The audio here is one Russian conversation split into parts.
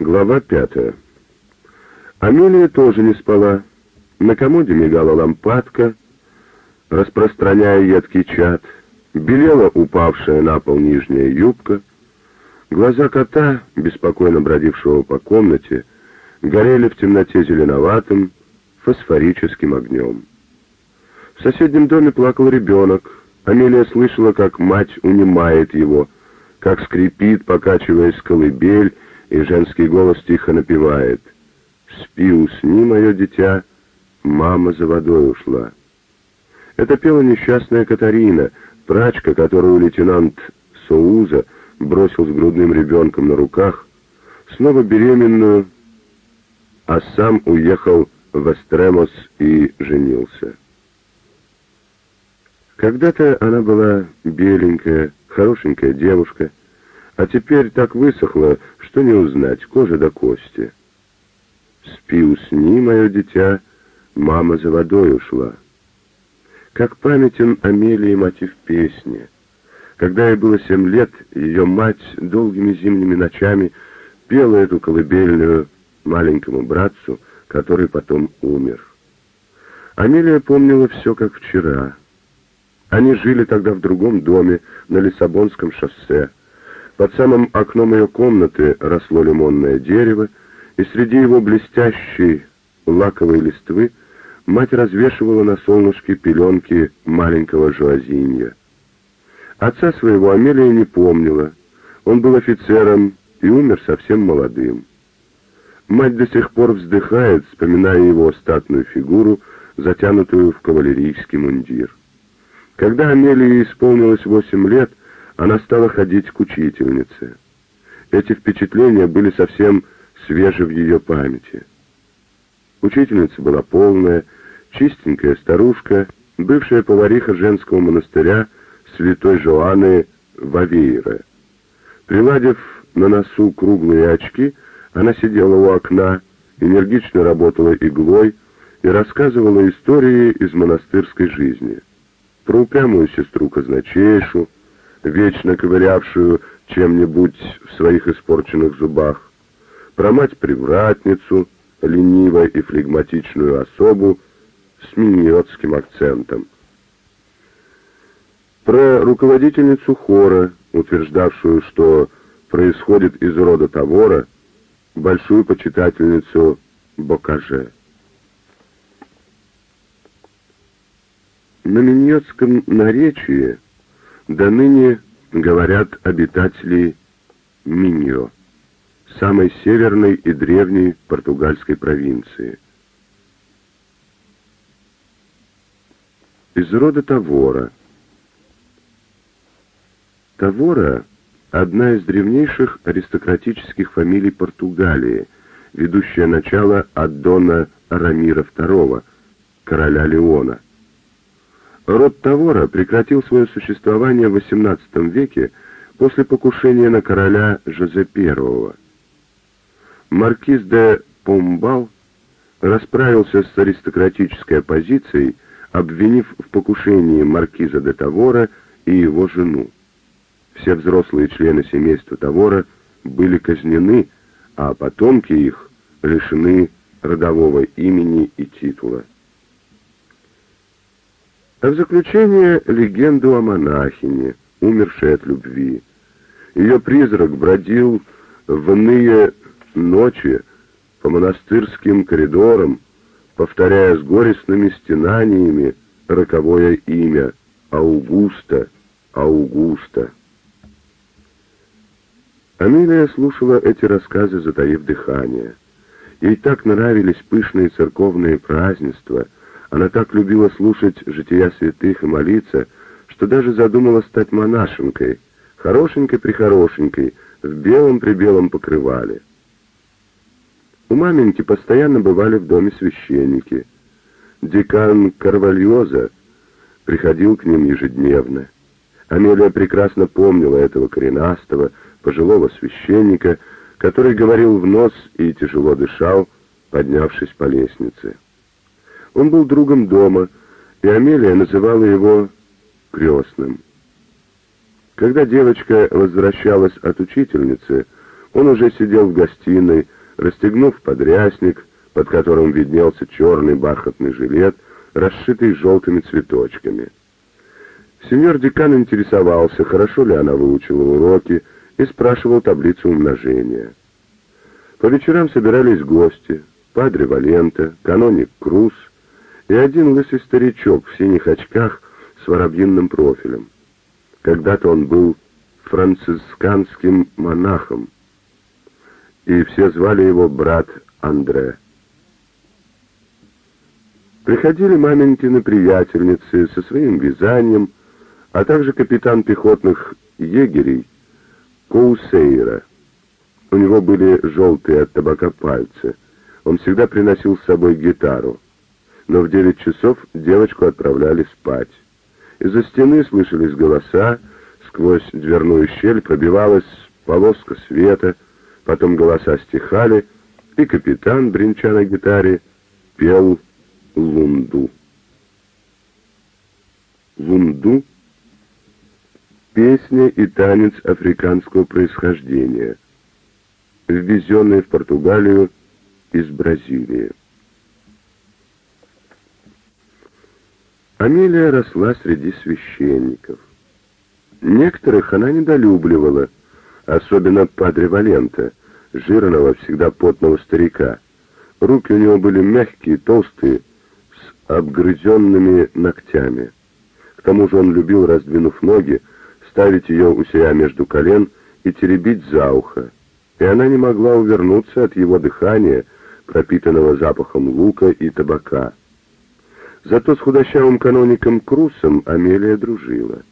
Глава пятая. Амелия тоже не спала. На комоде мигала лампадка, распространяя едкий чад. Белела упавшая на пол нижняя юбка. Глаза кота, беспокойно бродившего по комнате, горели в темноте зеленоватым, фосфорическим огнем. В соседнем доме плакал ребенок. Амелия слышала, как мать унимает его, как скрипит, покачиваясь колыбель, и женский голос тихо напевает «Спи, усни, мое дитя, мама за водой ушла». Это пела несчастная Катарина, прачка, которую лейтенант Соуза бросил с грудным ребенком на руках, снова беременную, а сам уехал в Эстремос и женился. Когда-то она была беленькая, хорошенькая девушка, а теперь так высохла, что не узнать, кожа до кости. «Спи, усни, мое дитя, мама за водой ушла». Как памятен Амелии мотив песни. Когда ей было семь лет, ее мать долгими зимними ночами пела эту колыбельную маленькому братцу, который потом умер. Амелия помнила все, как вчера. Они жили тогда в другом доме на Лиссабонском шоссе. Под самым окном ее комнаты росло лимонное дерево, и среди его блестящей лаковой листвы мать развешивала на солнышке пеленки маленького жуазинья. Отца своего Амелия не помнила. Он был офицером и умер совсем молодым. Мать до сих пор вздыхает, вспоминая его статную фигуру, затянутую в кавалерийский мундир. Когда Амелии исполнилось восемь лет, она стала ходить к учительнице. Эти впечатления были совсем свежи в ее памяти. Учительница была полная, чистенькая старушка, бывшая повариха женского монастыря святой Жоанны Вавейра. Приладив на носу круглые очки, она сидела у окна, энергично работала иглой и рассказывала истории из монастырской жизни. Про упрямую сестру казначейшу, вечно ковырявшую чем-нибудь в своих испорченных зубах, про мать-привратницу, ленивую и флегматичную особу с миньотским акцентом, про руководительницу хора, утверждавшую, что происходит из рода Тавора, большую почитательницу Бокаже. На миньотском наречии до ныне говорят обитатели Миньо, самой северной и древней португальской провинции. Из рода Тавора. Тавора одна из древнейших аристократических фамилий Португалии, ведущая начало от Дона Рамира II, короля Леона. Род Тавора прекратил свое существование в XVIII веке после покушения на короля Жозе I. Маркиз де Помбал расправился с аристократической оппозицией, обвинив в покушении маркиза де Тавора и его жену. Все взрослые члены семейства Тавора были казнены, а потомки их лишены родового имени и титула. А в заключение легенду о монахине, умершей от любви. Ее призрак бродил в иные ночи по монастырским коридорам, повторяя с горестными стенаниями роковое имя Аугуста, Аугуста. Амелия слушала эти рассказы, затаив дыхание. Ей так нравились пышные церковные празднества, она так любила слушать жития святых и молиться, что даже задумала стать монашенкой, хорошенькой-прихорошенькой, в белом-прибелом покрывале. У маменьки постоянно бывали в доме священники. Декан Карвальоза приходил к ним ежедневно. Амелия прекрасно помнила этого коренастого, пожилого священника, который говорил в нос и тяжело дышал, поднявшись по лестнице. Он был другом дома, и Амелия называла его крестным. Когда девочка возвращалась от учительницы, Он уже сидел в гостиной, расстегнув подрясник, под которым виднелся черный бархатный жилет, расшитый желтыми цветочками. Сеньор декан интересовался, хорошо ли она выучила уроки, и спрашивал таблицу умножения. По вечерам собирались гости, падре Валента, каноник Круз и один лысый старичок в синих очках с воробьиным профилем. Когда-то он был францисканским монахом, и все звали его брат Андре. Приходили маменькины приятельницы со своим вязанием, а также капитан пехотных егерей Коусейра. У него были желтые от табака пальцы. Он всегда приносил с собой гитару. Но в девять часов девочку отправляли спать. Из-за стены слышались голоса, сквозь дверную щель пробивалась полоска света, потом голоса стихали, и капитан, бренча на гитаре, пел лунду. Лунду — песня и танец африканского происхождения, ввезенный в Португалию из Бразилии. Амелия росла среди священников. Некоторых она недолюбливала, особенно Падре Валента, жирного, всегда потного старика. Руки у него были мягкие, толстые, с обгрызенными ногтями. К тому же он любил, раздвинув ноги, ставить ее у себя между колен и теребить за ухо. И она не могла увернуться от его дыхания, пропитанного запахом лука и табака. Зато с худощавым каноником Крусом Амелия дружила.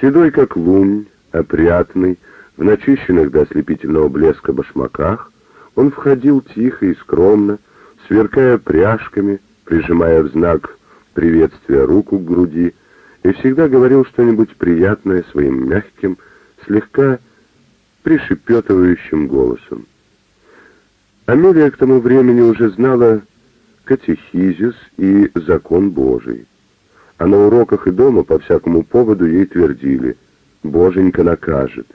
Седой как лунь, опрятный, в начищенных до ослепительного блеска башмаках, он входил тихо и скромно, сверкая пряжками, прижимая в знак приветствия руку к груди, и всегда говорил что-нибудь приятное своим мягким, слегка пришепетывающим голосом. Амелия к тому времени уже знала катехизис и закон Божий. А на уроках и дома по всякому поводу ей твердили «Боженька накажет».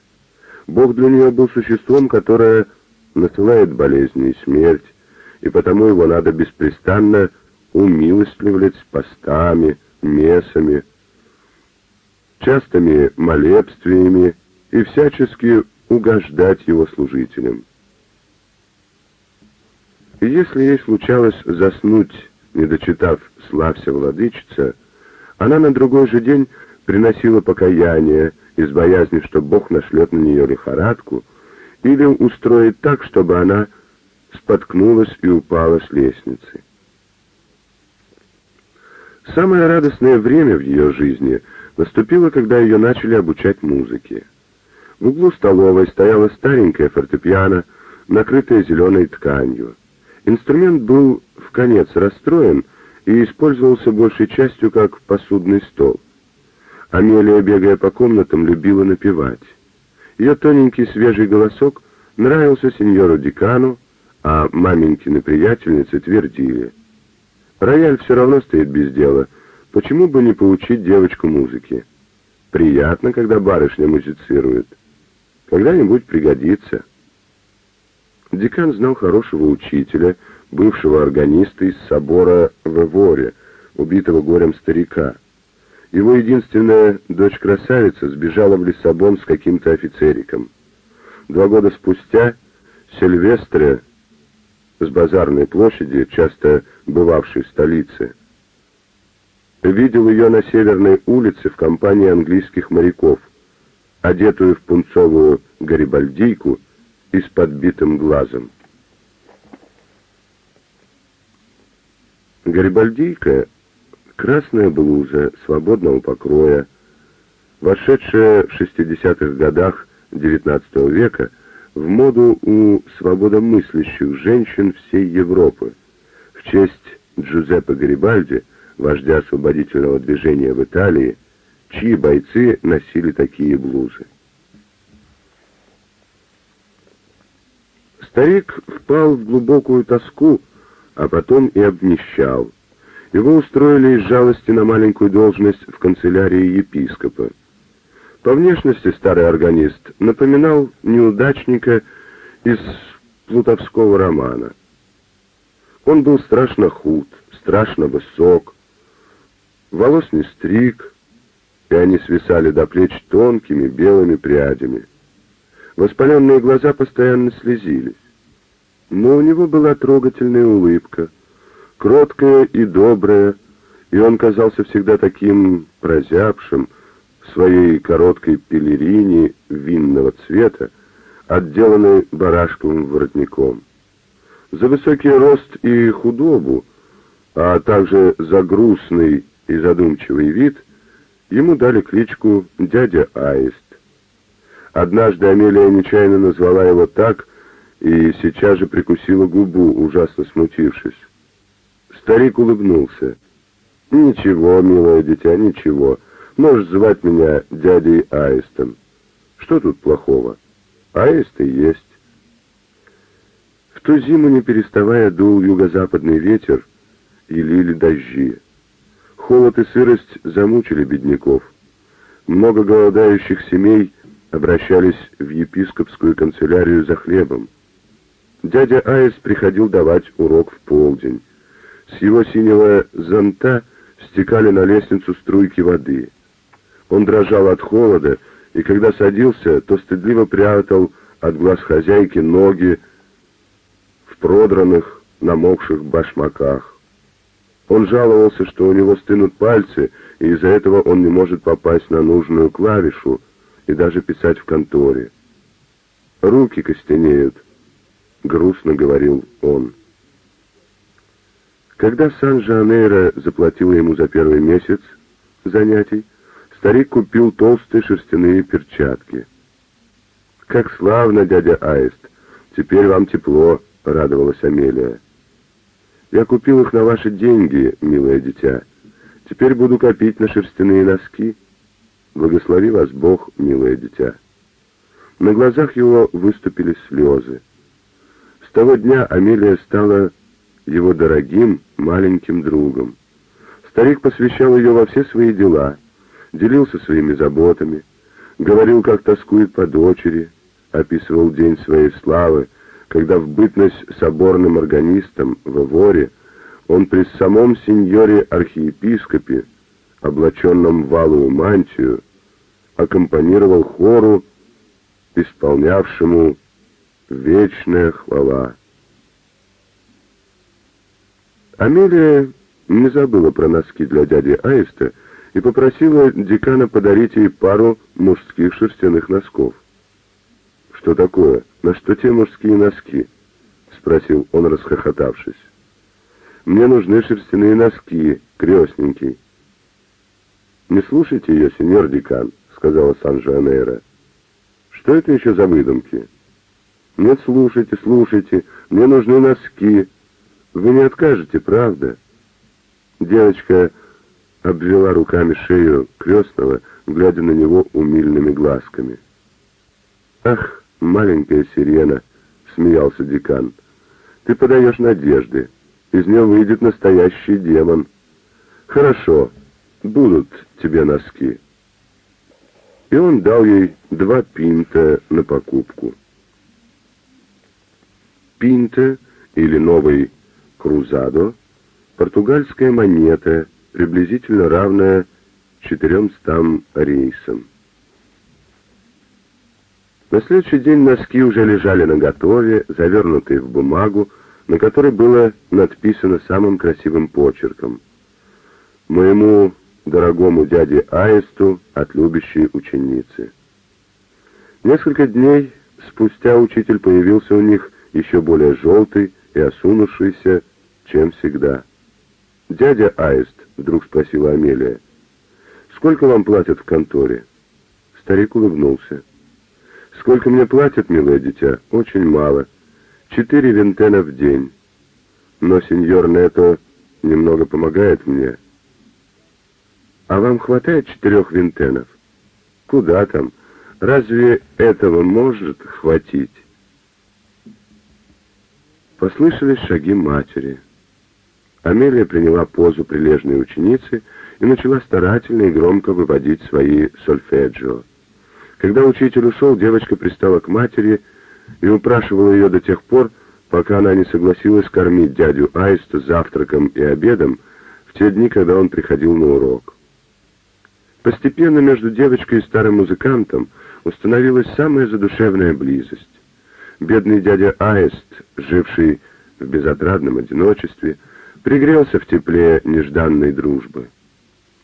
Бог для нее был существом, которое насылает болезни и смерть, и потому его надо беспрестанно умилостливлять постами, месами, частыми молебствиями и всячески угождать его служителям. И если ей случалось заснуть, не дочитав «Славься, владычица», она на другой же день приносила покаяние из боязни, что Бог нашлет на нее лихорадку, или устроит так, чтобы она споткнулась и упала с лестницы. Самое радостное время в ее жизни наступило, когда ее начали обучать музыке. В углу столовой стояла старенькая фортепиано, накрытая зеленой тканью. Инструмент был в конец расстроен и использовался большей частью как посудный стол. Амелия, бегая по комнатам, любила напевать. Ее тоненький свежий голосок нравился сеньору Дикану, а маменькины приятельницы твердили. Рояль все равно стоит без дела, почему бы не поучить девочку музыке? Приятно, когда барышня музицирует. Когда-нибудь пригодится. Декан знал хорошего учителя, бывшего органиста из собора в Эворе, убитого горем старика. Его единственная дочь-красавица сбежала в Лиссабон с каким-то офицериком. Два года спустя Сильвестре с базарной площади, часто бывавшей в столице, видел ее на северной улице в компании английских моряков, одетую в пунцовую гарибальдийку и с подбитым глазом. Гарибальдийка — красная блуза свободного покроя, вошедшая в 60-х годах XIX века в моду у свободомыслящих женщин всей Европы в честь Джузеппе Гарибальди, вождя освободительного движения в Италии, чьи бойцы носили такие блузы. Старик впал в глубокую тоску, а потом и обнищал. Его устроили из жалости на маленькую должность в канцелярии епископа. По внешности старый органист напоминал неудачника из плутовского романа. Он был страшно худ, страшно высок, волос не стриг, и они свисали до плеч тонкими белыми прядями. Воспаленные глаза постоянно слезились. Но у него была трогательная улыбка, кроткая и добрая, и он казался всегда таким прозябшим в своей короткой пелерине винного цвета, отделанной барашковым воротником. За высокий рост и худобу, а также за грустный и задумчивый вид, ему дали кличку «Дядя Аист». Однажды Амелия нечаянно назвала его так и сейчас же прикусила губу, ужасно смутившись. Старик улыбнулся. «Ничего, милое дитя, ничего. Можешь звать меня дядей Аистом. Что тут плохого? Аист и есть». В ту зиму, не переставая, дул юго-западный ветер и лили дожди. Холод и сырость замучили бедняков. Много голодающих семей обращались в епископскую канцелярию за хлебом. Дядя Аис приходил давать урок в полдень. С его синего зонта стекали на лестницу струйки воды. Он дрожал от холода, и когда садился, то стыдливо прятал от глаз хозяйки ноги в продранных, намокших башмаках. Он жаловался, что у него стынут пальцы, и из-за этого он не может попасть на нужную клавишу и даже писать в конторе. Руки костенеют, — грустно говорил он. Когда Сан-Жанейро заплатила ему за первый месяц занятий, старик купил толстые шерстяные перчатки. «Как славно, дядя Аист! Теперь вам тепло!» — радовалась Амелия. «Я купил их на ваши деньги, милое дитя. Теперь буду копить на шерстяные носки. Благослови вас Бог, милое дитя». На глазах его выступили слезы того дня Амелия стала его дорогим маленьким другом. Старик посвящал ее во все свои дела, делился своими заботами, говорил, как тоскует по дочери, описывал день своей славы, когда в бытность соборным органистом в Эворе он при самом сеньоре-архиепископе, облаченном в валую мантию, аккомпанировал хору, исполнявшему вечная хвала. Амелия не забыла про носки для дяди Аиста и попросила декана подарить ей пару мужских шерстяных носков. «Что такое? На что те мужские носки?» — спросил он, расхохотавшись. «Мне нужны шерстяные носки, крестненький». «Не слушайте ее, сеньор декан», — сказала Сан-Жанейро. «Что это еще за выдумки?» «Нет, слушайте, слушайте, мне нужны носки. Вы не откажете, правда?» Девочка обвела руками шею крестного, глядя на него умильными глазками. «Ах, маленькая сирена!» — смеялся декан. «Ты подаешь надежды. Из нее выйдет настоящий демон. Хорошо, будут тебе носки». И он дал ей два пинта на покупку. Пинта или новый крузадо – португальская монета, приблизительно равная 400 рейсам. На следующий день носки уже лежали на готове, завернутые в бумагу, на которой было надписано самым красивым почерком. «Моему дорогому дяде Аисту от любящей ученицы». Несколько дней спустя учитель появился у них еще более желтый и осунувшийся, чем всегда. «Дядя Аист», — вдруг спросила Амелия, — «сколько вам платят в конторе?» Старик улыбнулся. «Сколько мне платят, милое дитя? Очень мало. Четыре винтена в день. Но сеньор Нето немного помогает мне». «А вам хватает четырех винтенов?» «Куда там? Разве этого может хватить?» Послышались шаги матери. Амелия приняла позу прилежной ученицы и начала старательно и громко выводить свои сольфеджио. Когда учитель ушел, девочка пристала к матери и упрашивала ее до тех пор, пока она не согласилась кормить дядю Аиста завтраком и обедом в те дни, когда он приходил на урок. Постепенно между девочкой и старым музыкантом установилась самая задушевная близость. Бедный дядя Аист, живший в безотрадном одиночестве, пригрелся в тепле нежданной дружбы.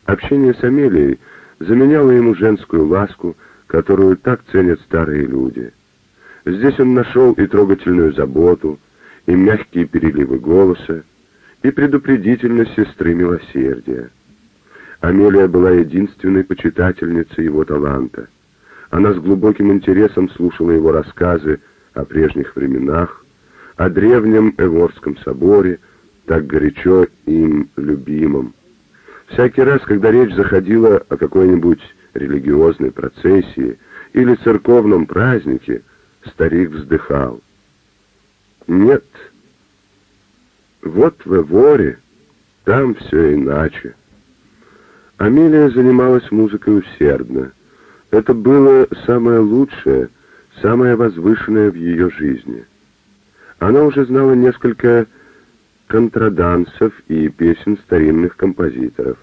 Общение с Амелией заменяло ему женскую ласку, которую так ценят старые люди. Здесь он нашел и трогательную заботу, и мягкие переливы голоса, и предупредительность сестры милосердия. Амелия была единственной почитательницей его таланта. Она с глубоким интересом слушала его рассказы о прежних временах, о древнем Эворском соборе, так горячо им любимом. Всякий раз, когда речь заходила о какой-нибудь религиозной процессии или церковном празднике, старик вздыхал. Нет, вот в Эворе, там все иначе. Амелия занималась музыкой усердно. Это было самое лучшее, самое возвышенное в ее жизни. Она уже знала несколько контрадансов и песен старинных композиторов.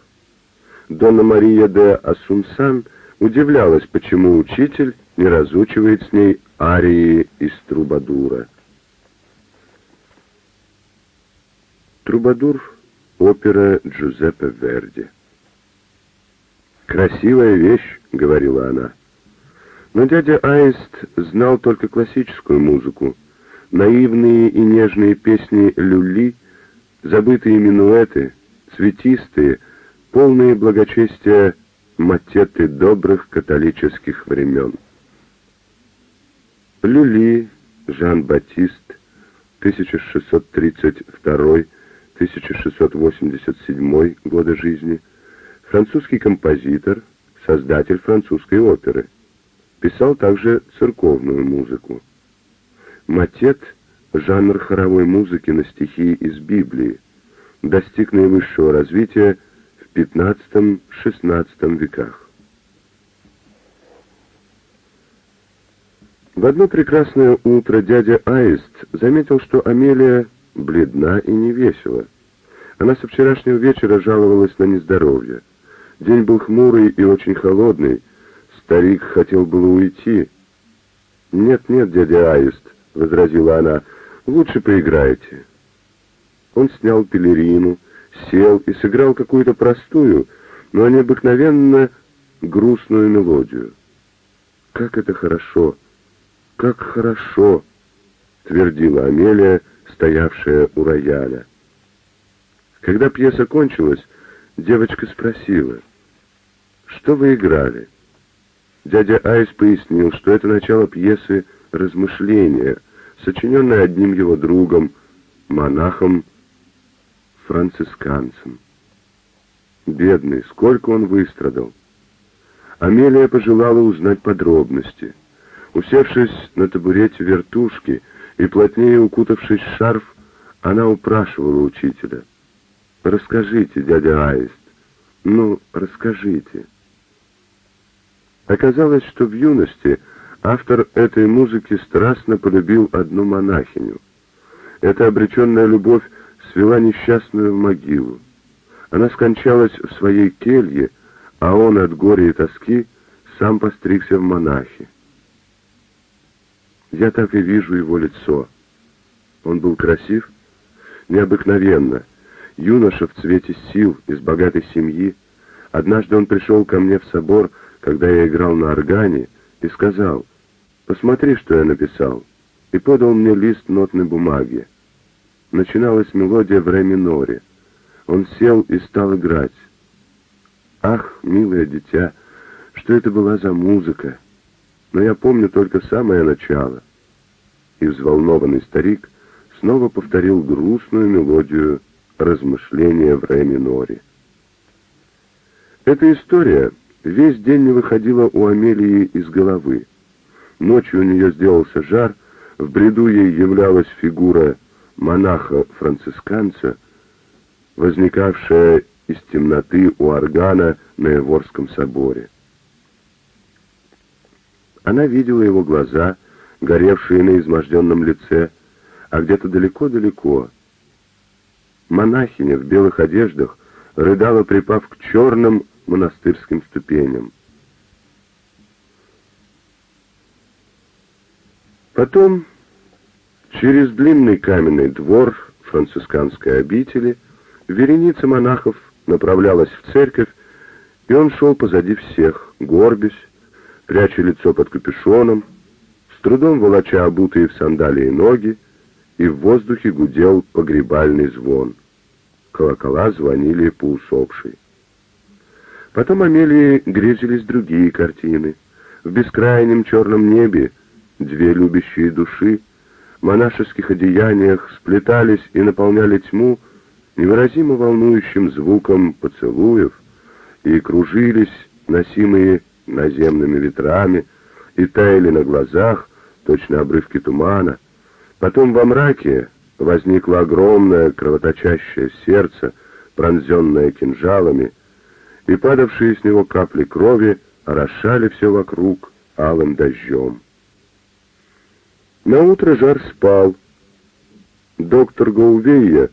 Дона Мария де Асунсан удивлялась, почему учитель не разучивает с ней арии из Трубадура. Трубадур — опера Джузеппе Верди. «Красивая вещь», — говорила она. Но дядя Аист знал только классическую музыку. Наивные и нежные песни люли, забытые минуэты, цветистые, полные благочестия матеты добрых католических времен. Люли, Жан-Батист, 1632-1687 годы жизни, французский композитор, создатель французской оперы. Писал также церковную музыку. Матет — жанр хоровой музыки на стихи из Библии, достиг наивысшего развития в XV-XVI веках. В одно прекрасное утро дядя Аист заметил, что Амелия бледна и невесела. Она со вчерашнего вечера жаловалась на нездоровье. День был хмурый и очень холодный. Старик хотел было уйти. «Нет, нет, дядя Аист», — возразила она, — «лучше поиграйте». Он снял пелерину, сел и сыграл какую-то простую, но необыкновенно грустную мелодию. «Как это хорошо! Как хорошо!» — твердила Амелия, стоявшая у рояля. Когда пьеса кончилась, девочка спросила, «Что вы играли?» Дядя Айс пояснил, что это начало пьесы «Размышления», сочиненное одним его другом, монахом-францисканцем. Бедный, сколько он выстрадал. Амелия пожелала узнать подробности. Усевшись на табурете вертушки и плотнее укутавшись в шарф, она упрашивала учителя. «Расскажите, дядя Аист, ну, расскажите». Оказалось, что в юности автор этой музыки страстно полюбил одну монахиню. Эта обреченная любовь свела несчастную в могилу. Она скончалась в своей келье, а он от горя и тоски сам постригся в монахи. Я так и вижу его лицо. Он был красив, необыкновенно, юноша в цвете сил, из богатой семьи. Однажды он пришел ко мне в собор, когда я играл на органе, и сказал, «Посмотри, что я написал», и подал мне лист нотной бумаги. Начиналась мелодия в ре миноре. Он сел и стал играть. Ах, милое дитя, что это была за музыка! Но я помню только самое начало. И взволнованный старик снова повторил грустную мелодию размышления в ре миноре. Эта история весь день не выходила у Амелии из головы. Ночью у нее сделался жар, в бреду ей являлась фигура монаха-францисканца, возникавшая из темноты у органа на Эворском соборе. Она видела его глаза, горевшие на изможденном лице, а где-то далеко-далеко. Монахиня в белых одеждах рыдала, припав к черным монастырским ступеням. Потом, через длинный каменный двор францисканской обители, вереница монахов направлялась в церковь, и он шел позади всех, горбясь, пряча лицо под капюшоном, с трудом волоча обутые в сандалии ноги, и в воздухе гудел погребальный звон. Колокола звонили по усопшей. Потом Амелии грезились другие картины. В бескрайнем черном небе две любящие души в монашеских одеяниях сплетались и наполняли тьму невыразимо волнующим звуком поцелуев и кружились, носимые наземными ветрами, и таяли на глазах, точно обрывки тумана. Потом во мраке возникло огромное кровоточащее сердце, пронзенное кинжалами, и падавшие с него капли крови орошали все вокруг алым дождем. На утро жар спал. Доктор Гоувея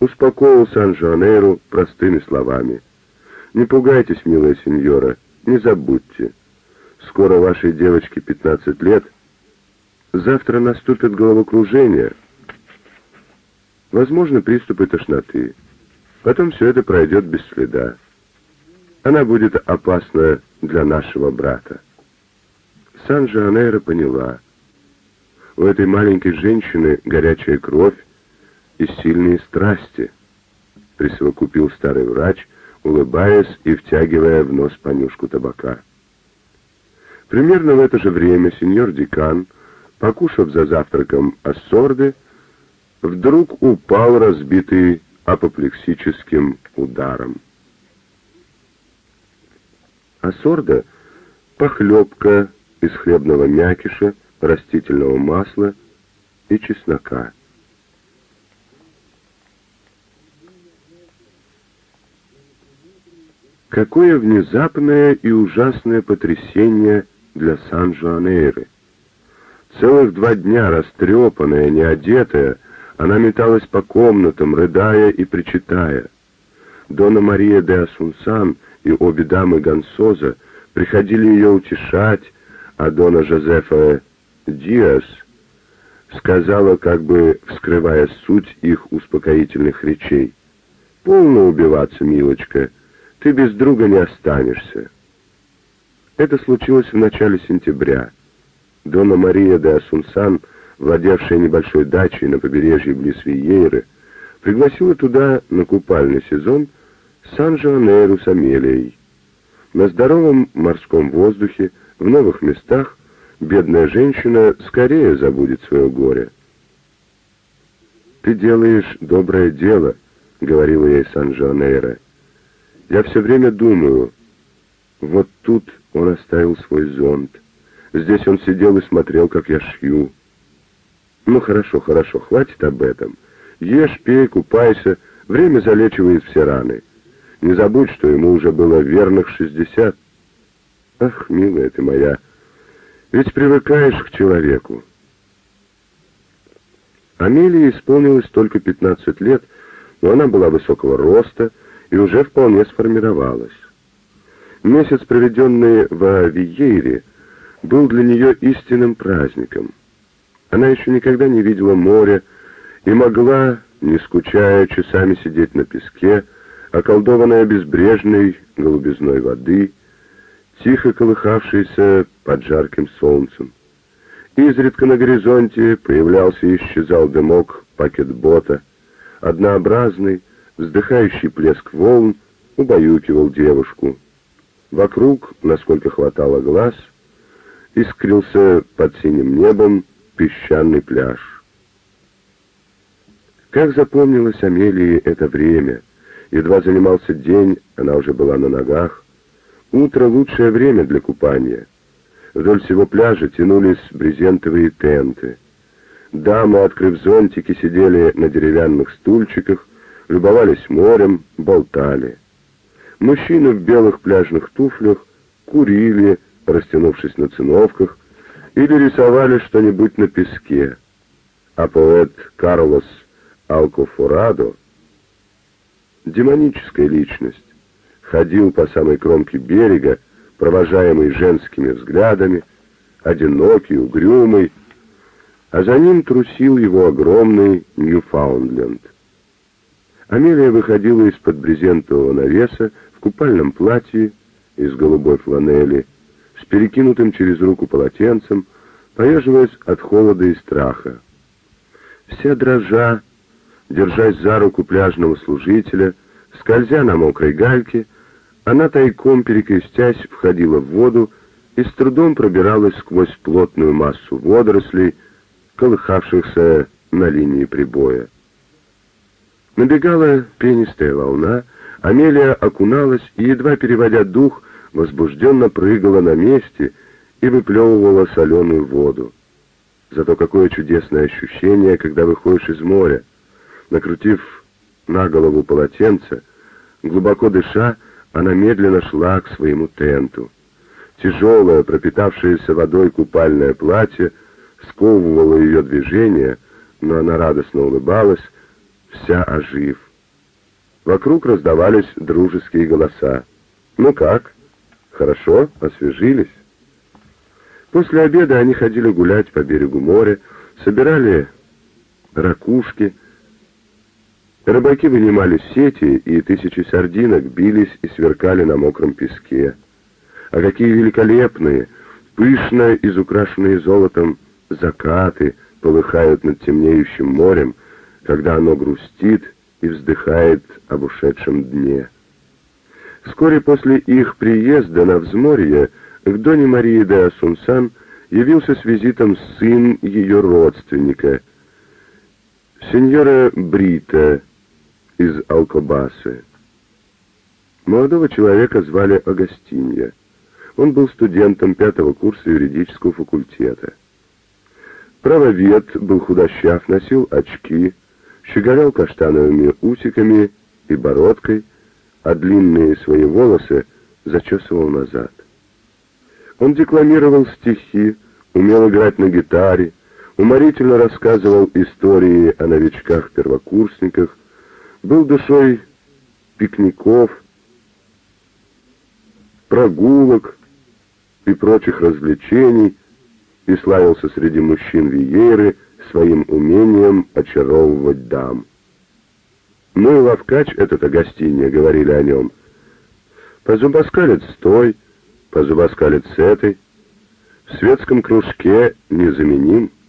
успокоил Сан-Жанейру простыми словами. «Не пугайтесь, милая сеньора, не забудьте. Скоро вашей девочке 15 лет. Завтра наступит головокружение. Возможно, приступы тошноты. Потом все это пройдет без следа. Она будет опасна для нашего брата». Сан-Жанейра поняла. У этой маленькой женщины горячая кровь, и сильные страсти», — присовокупил старый врач, улыбаясь и втягивая в нос понюшку табака. Примерно в это же время сеньор Декан, покушав за завтраком ассорды, вдруг упал разбитый апоплексическим ударом. Ассорда — похлебка из хлебного мякиша, растительного масла и чеснока. Какое внезапное и ужасное потрясение для Сан-Жуанейры. Целых два дня, растрепанная, неодетая, она металась по комнатам, рыдая и причитая. Дона Мария де Асунсан и обе дамы Гансоза приходили ее утешать, а Дона Жозефа Диас сказала, как бы вскрывая суть их успокоительных речей. «Полно убиваться, милочка, ты без друга не останешься». Это случилось в начале сентября. Дона Мария де Асунсан, владевшая небольшой дачей на побережье близ Виейры, пригласила туда на купальный сезон Сан-Жуанейру с Амелией. На здоровом морском воздухе, в новых местах, бедная женщина скорее забудет свое горе. «Ты делаешь доброе дело», — говорила ей Сан-Жуанейра. «Я все время думаю, вот тут он оставил свой зонт. Здесь он сидел и смотрел, как я шью. Ну хорошо, хорошо, хватит об этом. Ешь, пей, купайся, время залечивает все раны. Не забудь, что ему уже было верных шестьдесят. Ах, милая ты моя, ведь привыкаешь к человеку. Амелии исполнилось только 15 лет, но она была высокого роста и уже вполне сформировалась. Месяц, проведенный в Авиейре, был для нее истинным праздником. Она еще никогда не видела моря и могла, не скучая, часами сидеть на песке, околдованная безбрежной голубизной воды, тихо колыхавшейся под жарким солнцем. Изредка на горизонте появлялся и исчезал дымок пакетбота, однообразный, вздыхающий плеск волн убаюкивал девушку — Вокруг, насколько хватало глаз, искрился под синим небом песчаный пляж. Как запомнилось Амелии это время, едва занимался день, она уже была на ногах. Утро — лучшее время для купания. Вдоль всего пляжа тянулись брезентовые тенты. Дамы, открыв зонтики, сидели на деревянных стульчиках, любовались морем, болтали. Мужчины в белых пляжных туфлях курили, растянувшись на циновках, или рисовали что-нибудь на песке, а поэт Карлос Алкофорадо, демоническая личность, ходил по самой кромке берега, провожаемый женскими взглядами, одинокий, угрюмый, а за ним трусил его огромный Ньюфаундленд. Амелия выходила из-под брезентового навеса в купальном платье из голубой фланели, с перекинутым через руку полотенцем, поеживаясь от холода и страха. Вся дрожа, держась за руку пляжного служителя, скользя на мокрой гальке, она тайком перекрестясь входила в воду и с трудом пробиралась сквозь плотную массу водорослей, колыхавшихся на линии прибоя. Набегала пенистая волна, Амелия окуналась и, едва переводя дух, возбужденно прыгала на месте и выплевывала соленую воду. Зато какое чудесное ощущение, когда выходишь из моря. Накрутив на голову полотенце, глубоко дыша, она медленно шла к своему тенту. Тяжелое, пропитавшееся водой купальное платье сковывало ее движение, но она радостно улыбалась, вся ожив. Вокруг раздавались дружеские голоса. «Ну как? Хорошо? Освежились?» После обеда они ходили гулять по берегу моря, собирали ракушки. Рыбаки вынимали сети, и тысячи сардинок бились и сверкали на мокром песке. А какие великолепные, пышно изукрашенные золотом закаты полыхают над темнеющим морем, когда оно грустит и вздыхает об ушедшем дне. Вскоре после их приезда на взморье к Доне Марии де Асунсан явился с визитом сын ее родственника, сеньора Брита из Алкобасы. Молодого человека звали Агастинья. Он был студентом пятого курса юридического факультета. Правовед был худощав, носил очки, щеголял каштановыми усиками и бородкой, а длинные свои волосы зачесывал назад. Он декламировал стихи, умел играть на гитаре, уморительно рассказывал истории о новичках-первокурсниках, был душой пикников, прогулок и прочих развлечений и славился среди мужчин Виейры своим умением очаровывать дам. Ну и ловкач этот Агастинья, говорили о нем. Позубоскалит с той, позубоскалит с этой. В светском кружке незаменим —